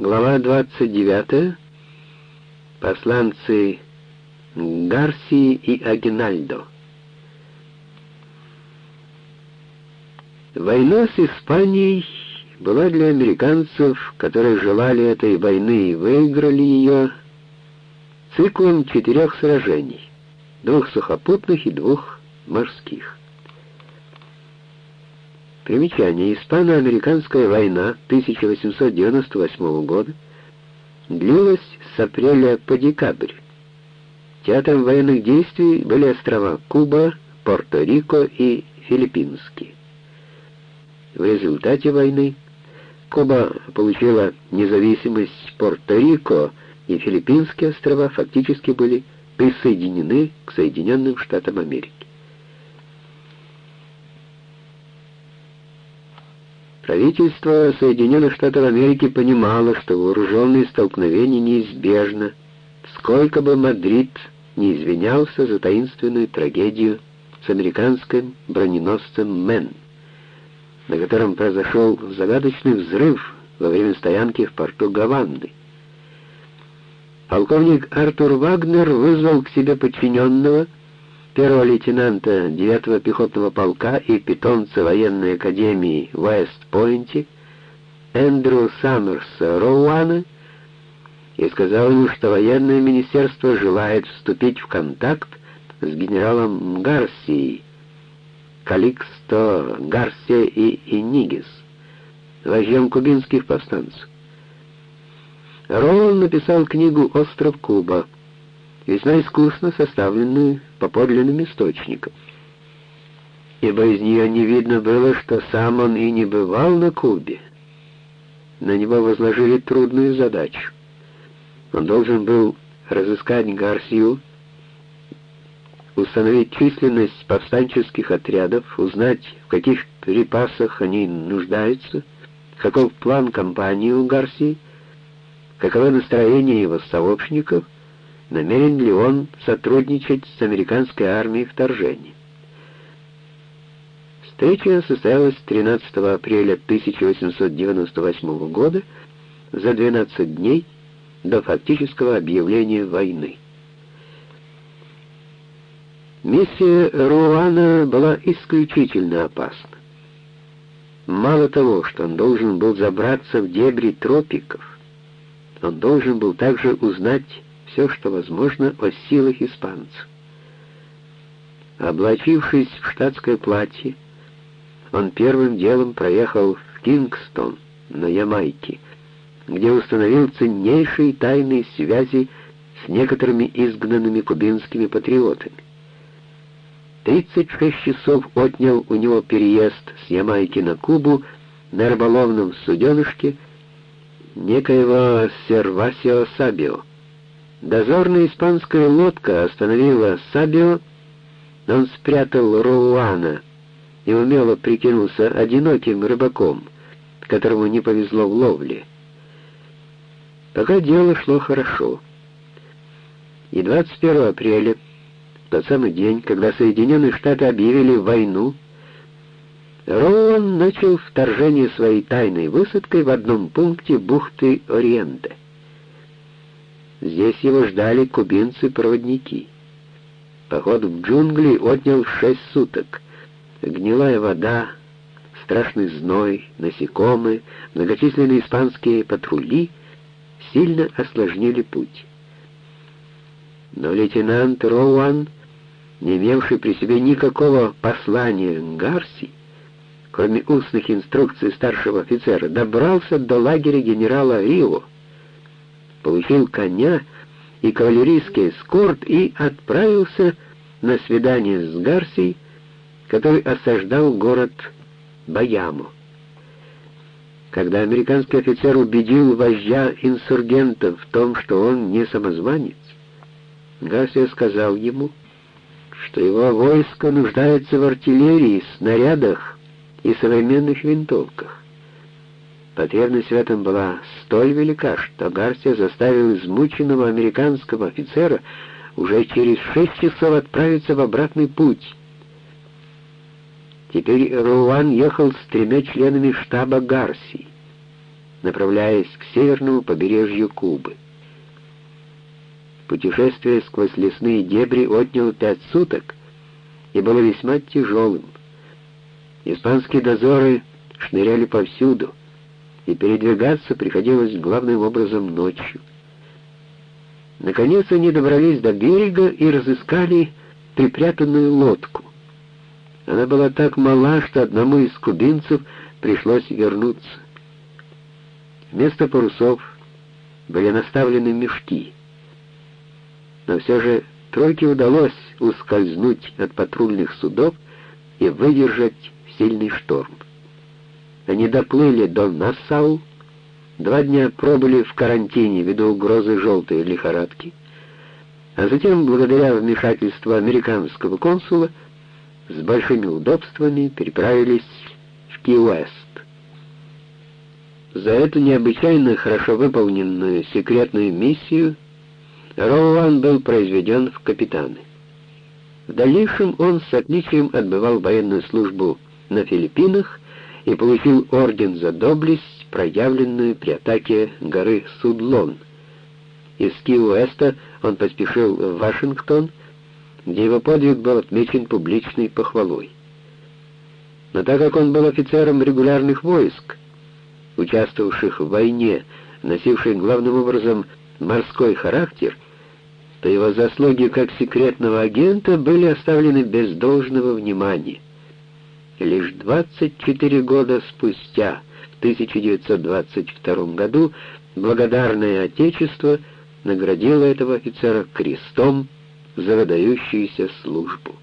Глава 29. Посланцы Гарсии и Агинальдо. Война с Испанией была для американцев, которые желали этой войны и выиграли ее, циклом четырех сражений, двух сухопутных и двух морских. Примечание. Испано-американская война 1898 года длилась с апреля по декабрь. Театром военных действий были острова Куба, Порто-Рико и Филиппинские. В результате войны Куба получила независимость, Порто-Рико и Филиппинские острова фактически были присоединены к Соединенным Штатам Америки. Правительство Соединенных Штатов Америки понимало, что вооруженное столкновение неизбежно, сколько бы Мадрид не извинялся за таинственную трагедию с американским броненосцем «Мэн», на котором произошел загадочный взрыв во время стоянки в порту Гаваны. Полковник Артур Вагнер вызвал к себе подчиненного, первого лейтенанта 9-го пехотного полка и питомца военной академии в Вест-Пойнте Эндрю Саммерса Роуана и сказал ему, что военное министерство желает вступить в контакт с генералом Гарсией, Каликсто Гарсия и Инигис, вождем кубинских повстанцев. Роуан написал книгу «Остров Куба», весьма искусно составленную по подлинным источникам. Ибо из нее не видно было, что сам он и не бывал на Кубе. На него возложили трудную задачу. Он должен был разыскать Гарсию, установить численность повстанческих отрядов, узнать, в каких припасах они нуждаются, каков план кампании у Гарсии, каково настроение его сообщников — намерен ли он сотрудничать с американской армией вторжения. Встреча состоялась 13 апреля 1898 года, за 12 дней до фактического объявления войны. Миссия Руана была исключительно опасна. Мало того, что он должен был забраться в дебри тропиков, он должен был также узнать все, что возможно о силах испанцев. Облачившись в штатское платье, он первым делом проехал в Кингстон на Ямайке, где установил ценнейшие тайные связи с некоторыми изгнанными кубинскими патриотами. 36 часов отнял у него переезд с Ямайки на Кубу на рыболовном суденышке некоего Сервасио Сабио. Дозорная испанская лодка остановила Сабио, но он спрятал Роуана и умело прикинулся одиноким рыбаком, которому не повезло в ловле. Пока дело шло хорошо. И 21 апреля, тот самый день, когда Соединенные Штаты объявили войну, Роуан начал вторжение своей тайной высадкой в одном пункте бухты Ориенте. Здесь его ждали кубинцы-проводники. Поход в джунгли отнял шесть суток. Гнилая вода, страшный зной, насекомые, многочисленные испанские патрули сильно осложнили путь. Но лейтенант Роуан, не имевший при себе никакого послания Гарси, кроме устных инструкций старшего офицера, добрался до лагеря генерала Рио, получил коня и кавалерийский эскорт и отправился на свидание с Гарсией, который осаждал город Баяму. Когда американский офицер убедил вождя инсургентов в том, что он не самозванец, Гарсия сказал ему, что его войско нуждается в артиллерии, снарядах и современных винтовках. Потребность в этом была столь велика, что Гарсия заставил измученного американского офицера уже через шесть часов отправиться в обратный путь. Теперь Руан ехал с тремя членами штаба Гарсии. направляясь к северному побережью Кубы. Путешествие сквозь лесные дебри отняло пять суток и было весьма тяжелым. Испанские дозоры шныряли повсюду, и передвигаться приходилось главным образом ночью. Наконец они добрались до берега и разыскали припрятанную лодку. Она была так мала, что одному из кубинцев пришлось вернуться. Вместо парусов были наставлены мешки. Но все же тройке удалось ускользнуть от патрульных судов и выдержать сильный шторм. Они доплыли до Нассау, два дня пробыли в карантине ввиду угрозы желтой лихорадки, а затем, благодаря вмешательству американского консула, с большими удобствами переправились в Ки-Уэст. За эту необычайно хорошо выполненную секретную миссию Роуан был произведен в капитаны. В дальнейшем он с отличием отбывал военную службу на Филиппинах и получил орден за доблесть, проявленную при атаке горы Судлон. Из Ки-Уэста он поспешил в Вашингтон, где его подвиг был отмечен публичной похвалой. Но так как он был офицером регулярных войск, участвовавших в войне, носившей главным образом морской характер, то его заслуги как секретного агента были оставлены без должного внимания. Лишь 24 года спустя, в 1922 году, благодарное Отечество наградило этого офицера крестом за выдающуюся службу.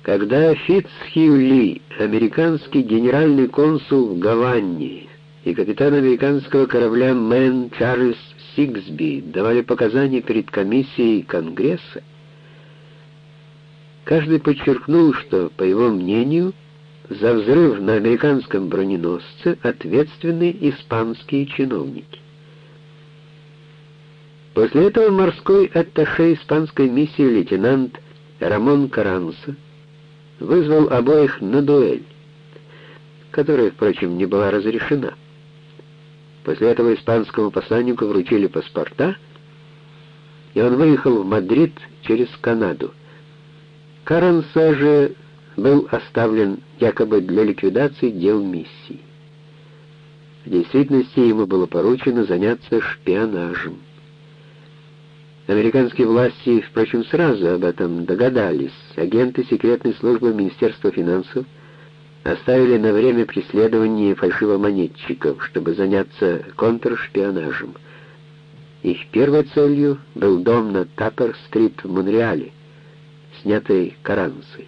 Когда Фитцхью Ли, американский генеральный консул в Гаване, и капитан американского корабля Мэн Чарльз Сигсби давали показания перед комиссией Конгресса, каждый подчеркнул, что, по его мнению, за взрыв на американском броненосце ответственны испанские чиновники. После этого морской атташе испанской миссии лейтенант Рамон Каранса вызвал обоих на дуэль, которая, впрочем, не была разрешена. После этого испанскому посланнику вручили паспорта, и он выехал в Мадрид через Канаду. Каранса же был оставлен якобы для ликвидации дел миссии. В действительности ему было поручено заняться шпионажем. Американские власти, впрочем, сразу об этом догадались. Агенты секретной службы Министерства финансов оставили на время преследование фальшивомонетчиков, чтобы заняться контршпионажем. Их первой целью был дом на Таппер-стрит в Монреале, снятый Карансой.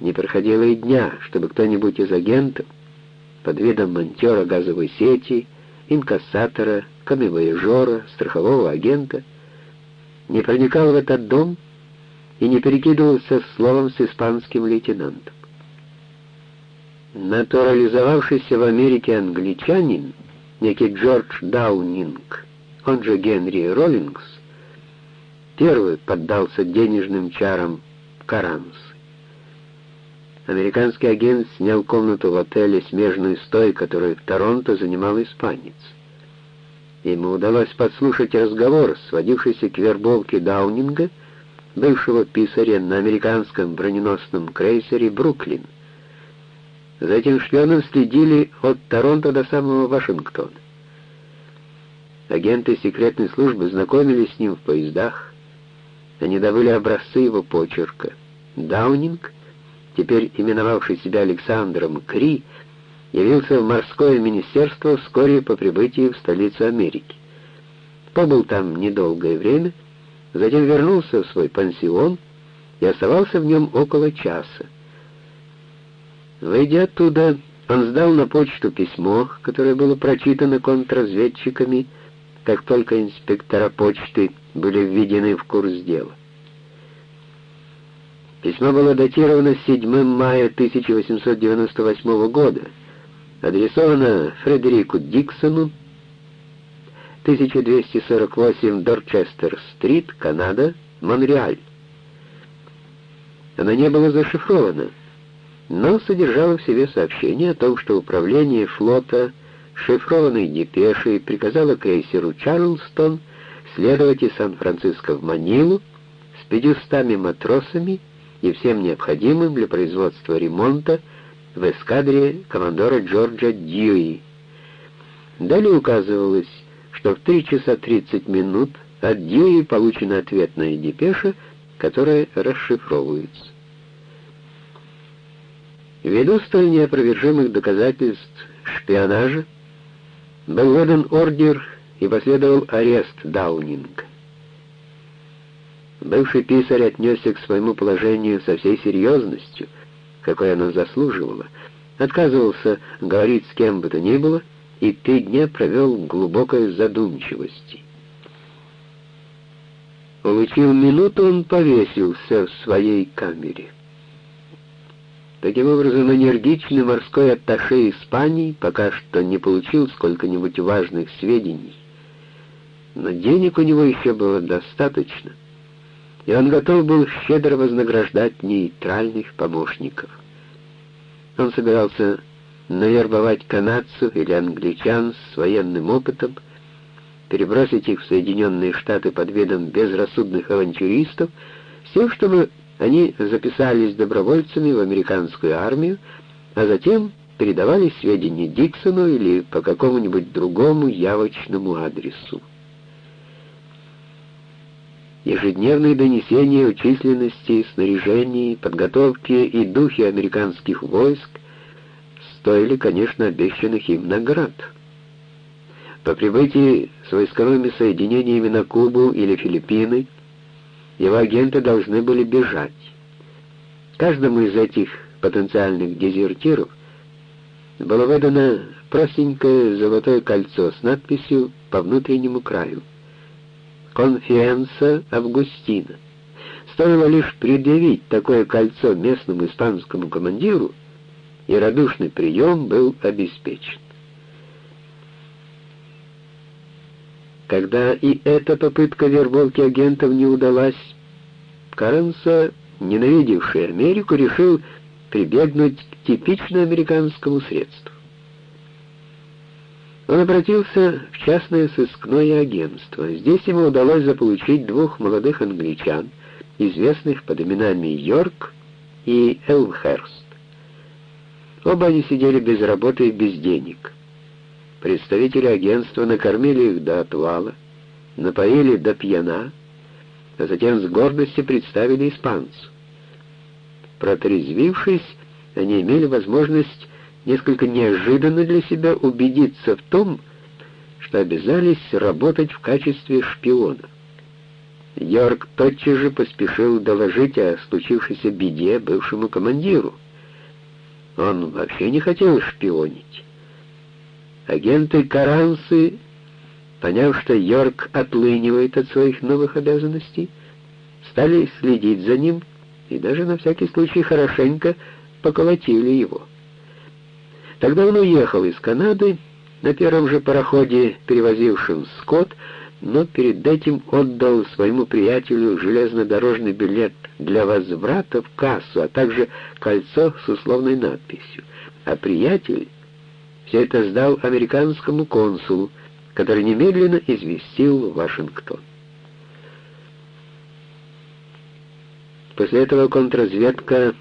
Не проходило и дня, чтобы кто-нибудь из агентов под видом монтера газовой сети, инкассатора, камевояжера, страхового агента, не проникал в этот дом и не перекидывался словом с испанским лейтенантом. Натурализовавшийся в Америке англичанин, некий Джордж Даунинг, он же Генри Роллингс, первый поддался денежным чарам Каранс. Американский агент снял комнату в отеле, смежную с той, которую в Торонто занимал испанец. Ему удалось подслушать разговор, сводившийся к вербовке Даунинга, бывшего писаря на американском броненосном крейсере «Бруклин». За этим шпионом следили от Торонто до самого Вашингтона. Агенты секретной службы знакомились с ним в поездах. Они добыли образцы его почерка. Даунинг, теперь именовавший себя Александром Кри, явился в морское министерство вскоре по прибытии в столицу Америки. Побыл там недолгое время, затем вернулся в свой пансион и оставался в нем около часа. Выйдя оттуда, он сдал на почту письмо, которое было прочитано контрразведчиками, как только инспектора почты были введены в курс дела. Письмо было датировано 7 мая 1898 года, адресовано Фредерику Диксону, 1248 Дорчестер-стрит, Канада, Монреаль. Она не была зашифрована, но содержала в себе сообщение о том, что управление флота шифрованной депешей приказало крейсеру «Чарлстон» следовать из Сан-Франциско в Манилу с 500 матросами и всем необходимым для производства ремонта в эскадре командора Джорджа Дьюи. Далее указывалось, что в 3 часа 30 минут от Дьюи получена ответная депеша, которая расшифровывается. Ввиду столь неопровержимых доказательств шпионажа был выдан ордер и последовал арест Даунинга. Бывший писарь отнесся к своему положению со всей серьезностью, какой оно заслуживало, отказывался говорить с кем бы то ни было и три дня провел в глубокой задумчивости. Улучив минуту, он повесился в своей камере. Таким образом, энергичный морской атташе Испании пока что не получил сколько-нибудь важных сведений, но денег у него еще было достаточно, и он готов был щедро вознаграждать нейтральных помощников. Он собирался навербовать канадцев или англичан с военным опытом, перебросить их в Соединенные Штаты под видом безрассудных авантюристов, с тем, чтобы они записались добровольцами в американскую армию, а затем передавали сведения Диксону или по какому-нибудь другому явочному адресу. Ежедневные донесения о численности, снаряжении, подготовке и духе американских войск стоили, конечно, обещанных им наград. По прибытии с войсковыми соединениями на Кубу или Филиппины его агенты должны были бежать. Каждому из этих потенциальных дезертиров было выдано простенькое золотое кольцо с надписью по внутреннему краю «Конфиенса Августина». Стоило лишь предъявить такое кольцо местному испанскому командиру, и радушный прием был обеспечен. Когда и эта попытка вербовки агентов не удалась, Каренса, ненавидевший Америку, решил прибегнуть к типично американскому средству. Он обратился в частное сыскное агентство. Здесь ему удалось заполучить двух молодых англичан, известных под именами Йорк и Элмхерст. Оба они сидели без работы и без денег. Представители агентства накормили их до отвала, напоили до пьяна, а затем с гордостью представили испанцу. Протрезвившись, они имели возможность несколько неожиданно для себя убедиться в том, что обязались работать в качестве шпиона. Йорк тотчас же поспешил доложить о случившейся беде бывшему командиру. Он вообще не хотел шпионить. Агенты Карансы, поняв, что Йорк отлынивает от своих новых обязанностей, стали следить за ним и даже на всякий случай хорошенько поколотили его. Тогда он уехал из Канады на первом же пароходе, перевозившем скот, но перед этим отдал своему приятелю железнодорожный билет для возврата в кассу, а также кольцо с условной надписью. А приятель все это сдал американскому консулу, который немедленно известил Вашингтон. После этого контрразведка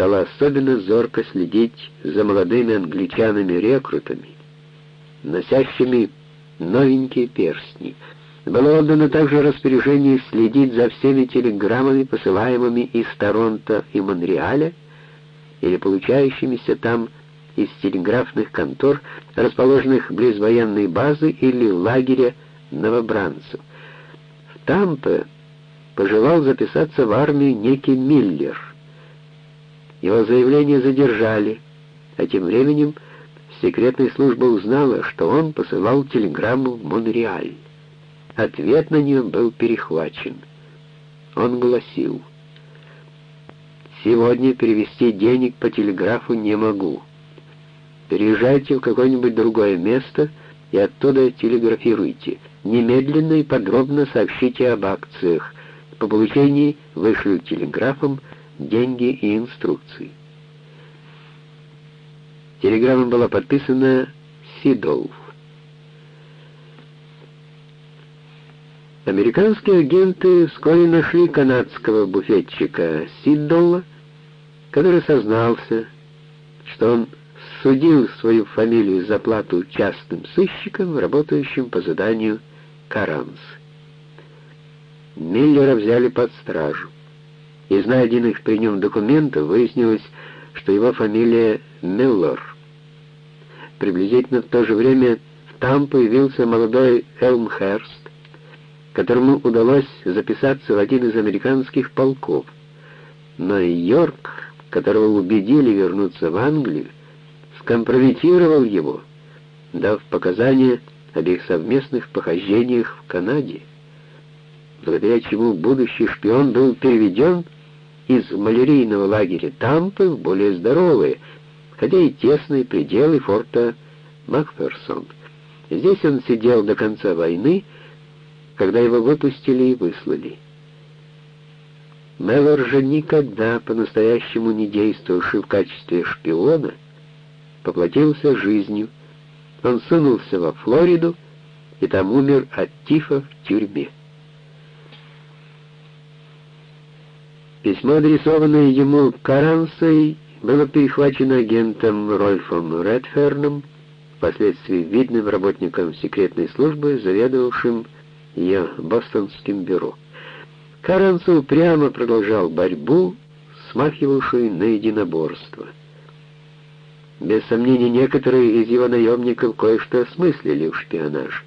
стала особенно зорко следить за молодыми англичанами-рекрутами, носящими новенькие перстни. Было отдано также распоряжение следить за всеми телеграммами, посылаемыми из Торонто и Монреаля, или получающимися там из телеграфных контор, расположенных близ военной базы или лагеря новобранцев. В Тампе пожелал записаться в армию некий Миллер. Его заявление задержали, а тем временем секретная служба узнала, что он посылал телеграмму в Монреаль. Ответ на нее был перехвачен. Он гласил, «Сегодня перевести денег по телеграфу не могу. Переезжайте в какое-нибудь другое место и оттуда телеграфируйте. Немедленно и подробно сообщите об акциях. По получении вышлю телеграфом деньги и инструкции. Телеграмма была подписана Сидолф. Американские агенты вскоре нашли канадского буфетчика Сиддолла, который сознался, что он судил свою фамилию за плату частным сыщикам, работающим по заданию Каранс. Миллера взяли под стражу. Из найденных при нем документов выяснилось, что его фамилия Миллер. Приблизительно в то же время там появился молодой Элмхерст, которому удалось записаться в один из американских полков. Но Йорк, которого убедили вернуться в Англию, скомпрометировал его, дав показания об их совместных похождениях в Канаде, благодаря чему будущий шпион был переведен из малярийного лагеря Тампы в более здоровые, хотя и тесные пределы форта Макферсон. Здесь он сидел до конца войны, когда его выпустили и выслали. Меллор же никогда по-настоящему не действовавший в качестве шпиона, поплатился жизнью. Он сунулся во Флориду и там умер от тифа в тюрьме. Письмо, адресованное ему Карансой, было перехвачено агентом Рольфом Редферном, впоследствии видным работником секретной службы, заведовавшим ее бостонским бюро. Карансу прямо продолжал борьбу, смахивавшую на единоборство. Без сомнения, некоторые из его наемников кое-что осмыслили в шпионаж.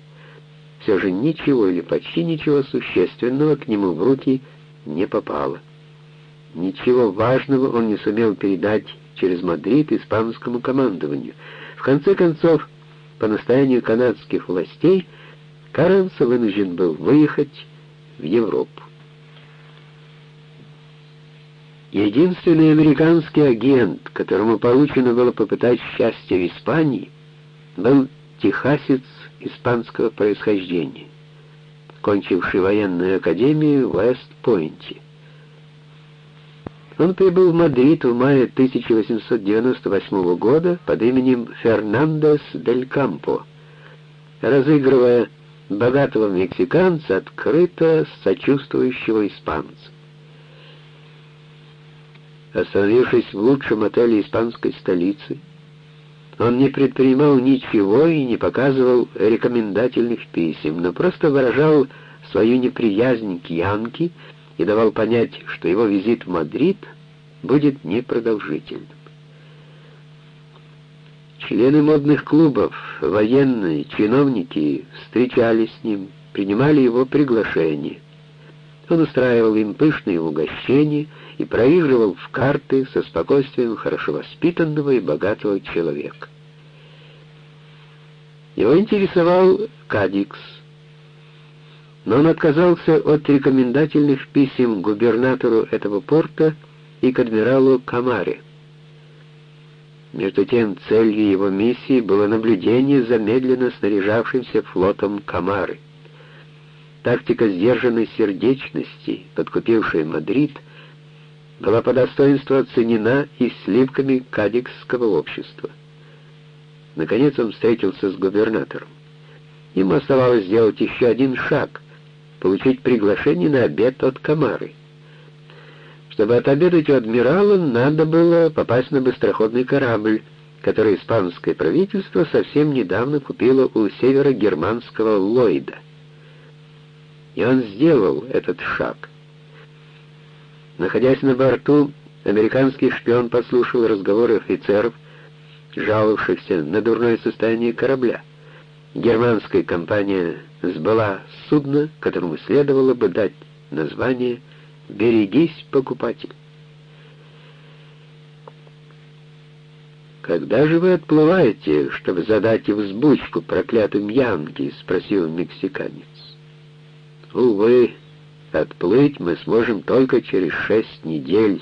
Все же ничего или почти ничего существенного к нему в руки не попало. Ничего важного он не сумел передать через Мадрид испанскому командованию. В конце концов, по настоянию канадских властей, Каренса вынужден был выехать в Европу. Единственный американский агент, которому поручено было попытать счастье в Испании, был техасец испанского происхождения, кончивший военную академию в Вест-Пойнте. Он прибыл в Мадрид в мае 1898 года под именем Фернандес дель Кампо, разыгрывая богатого мексиканца, открыто сочувствующего испанца. Остановившись в лучшем отеле испанской столицы, он не предпринимал ничего и не показывал рекомендательных писем, но просто выражал свою неприязнь к Янке и давал понять, что его визит в Мадрид будет непродолжительным. Члены модных клубов, военные, чиновники встречались с ним, принимали его приглашение. Он устраивал им пышные угощения и проигрывал в карты со спокойствием хорошо воспитанного и богатого человека. Его интересовал Кадикс, но он отказался от рекомендательных писем губернатору этого порта и к адмиралу Камаре. Между тем, целью его миссии было наблюдение за медленно снаряжавшимся флотом Камары. Тактика сдержанной сердечности, подкупившая Мадрид, была по достоинству оценена и сливками кадикского общества. Наконец он встретился с губернатором. Ему оставалось сделать еще один шаг — получить приглашение на обед от Камары — чтобы отобедать у адмирала, надо было попасть на быстроходный корабль, который испанское правительство совсем недавно купило у северогерманского Ллойда. И он сделал этот шаг. Находясь на борту, американский шпион послушал разговоры офицеров, жаловавшихся на дурное состояние корабля. Германская компания сбыла судно, которому следовало бы дать название. Берегись, покупатель. «Когда же вы отплываете, чтобы задать взбучку проклятым Янки?» — спросил мексиканец. «Увы, отплыть мы сможем только через шесть недель.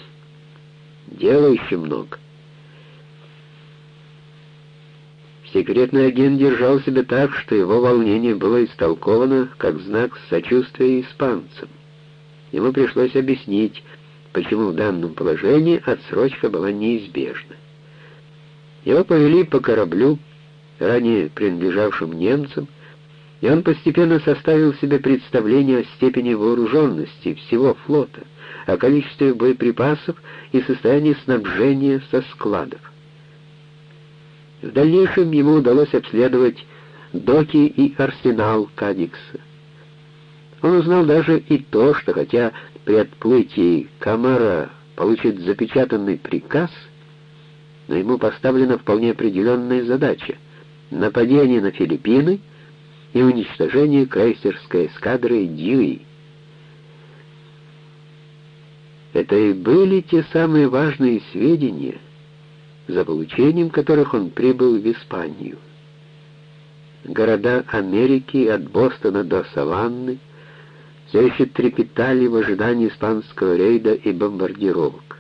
Дела еще много». Секретный агент держал себя так, что его волнение было истолковано как знак сочувствия испанцам. Ему пришлось объяснить, почему в данном положении отсрочка была неизбежна. Его повели по кораблю, ранее принадлежавшим немцам, и он постепенно составил себе представление о степени вооруженности всего флота, о количестве боеприпасов и состоянии снабжения со складов. В дальнейшем ему удалось обследовать доки и арсенал Кадикса. Он узнал даже и то, что хотя при отплытии Камара получит запечатанный приказ, но ему поставлена вполне определенная задача — нападение на Филиппины и уничтожение крейсерской эскадры Дьюи. Это и были те самые важные сведения, за получением которых он прибыл в Испанию. Города Америки от Бостона до Саванны — все еще трепетали в ожидании испанского рейда и бомбардировок.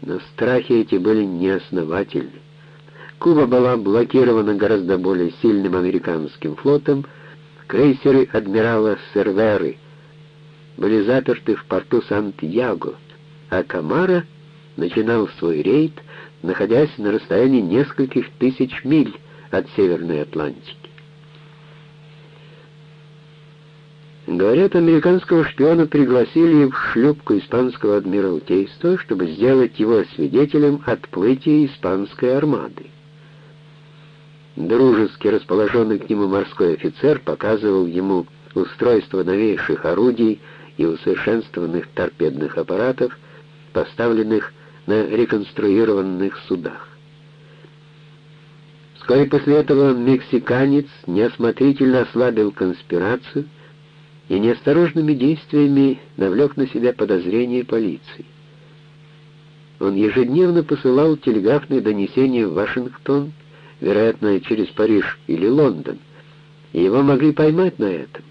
Но страхи эти были неосновательны. Куба была блокирована гораздо более сильным американским флотом, крейсеры адмирала Серверы были заперты в порту Сантьяго, а Камара начинал свой рейд, находясь на расстоянии нескольких тысяч миль от Северной Атлантики. Говорят, американского шпиона пригласили в шлюпку испанского адмиралтейства, чтобы сделать его свидетелем отплытия испанской армады. Дружески расположенный к нему морской офицер показывал ему устройство новейших орудий и усовершенствованных торпедных аппаратов, поставленных на реконструированных судах. Вскоре после этого мексиканец неосмотрительно ослабил конспирацию, и неосторожными действиями навлек на себя подозрения полиции. Он ежедневно посылал телеграфные донесения в Вашингтон, вероятно, через Париж или Лондон, и его могли поймать на этом.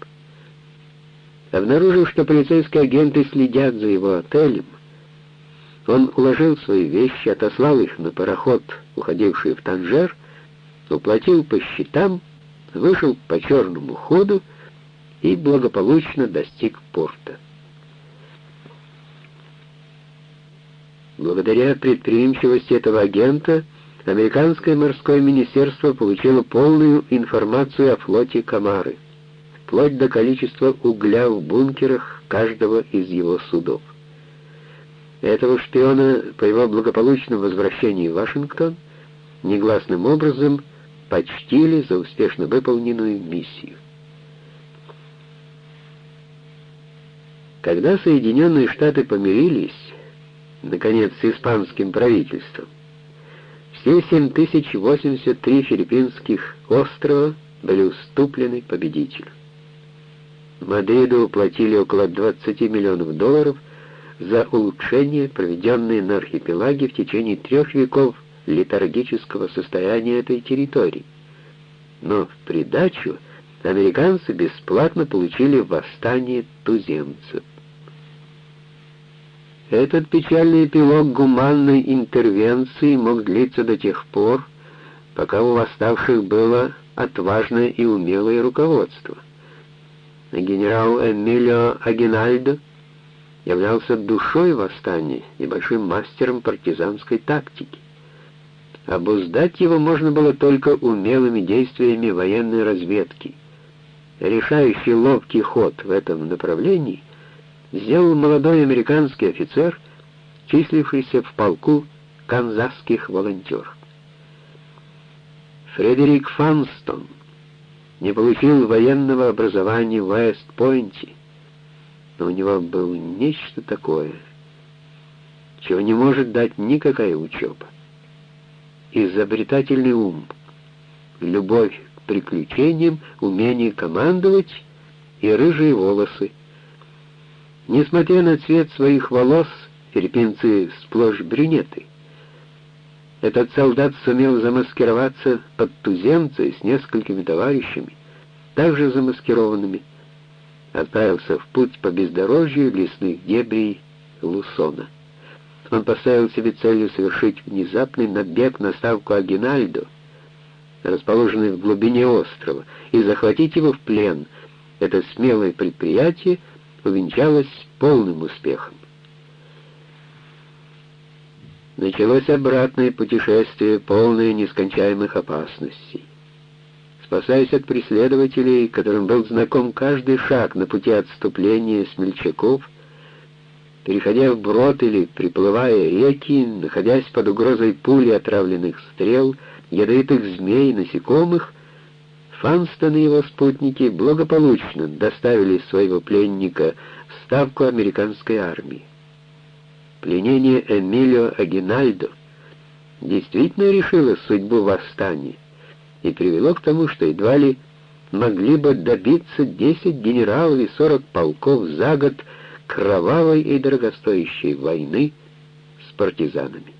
Обнаружив, что полицейские агенты следят за его отелем, он уложил свои вещи, отослал их на пароход, уходивший в Танжер, уплатил по счетам, вышел по черному ходу и благополучно достиг порта. Благодаря предприимчивости этого агента американское морское министерство получило полную информацию о флоте Камары, вплоть до количества угля в бункерах каждого из его судов. Этого шпиона по его благополучном возвращении в Вашингтон негласным образом почтили за успешно выполненную миссию. Когда Соединенные Штаты помирились, наконец, с испанским правительством, все 7083 филиппинских острова были уступлены победителю. Мадриду уплатили около 20 миллионов долларов за улучшение, проведенное на архипелаге в течение трех веков летаргического состояния этой территории. Но в придачу американцы бесплатно получили восстание туземцев. Этот печальный эпилог гуманной интервенции мог длиться до тех пор, пока у восставших было отважное и умелое руководство. Генерал Эмилио Агинальдо являлся душой восстания и большим мастером партизанской тактики. Обуздать его можно было только умелыми действиями военной разведки — решающий ловкий ход в этом направлении сделал молодой американский офицер, числившийся в полку канзасских волонтеров. Фредерик Фанстон не получил военного образования в Вест-Пойнте, но у него было нечто такое, чего не может дать никакая учеба. Изобретательный ум, любовь приключениям, умение командовать и рыжие волосы. Несмотря на цвет своих волос, филиппинцы сплошь брюнеты. Этот солдат сумел замаскироваться под туземца с несколькими товарищами, также замаскированными, отправился в путь по бездорожью лесных дебрей Лусона. Он поставил себе целью совершить внезапный набег на ставку Агинальдо, расположенный в глубине острова, и захватить его в плен. Это смелое предприятие увенчалось полным успехом. началось обратное путешествие, полное нескончаемых опасностей. Спасаясь от преследователей, которым был знаком каждый шаг на пути отступления смельчаков, переходя в брод или приплывая реки, находясь под угрозой пули отравленных стрел, ядовитых змей, насекомых, Фанстон и его спутники благополучно доставили своего пленника в ставку американской армии. Пленение Эмилио Агинальдо действительно решило судьбу восстания и привело к тому, что едва ли могли бы добиться 10 генералов и 40 полков за год кровавой и дорогостоящей войны с партизанами.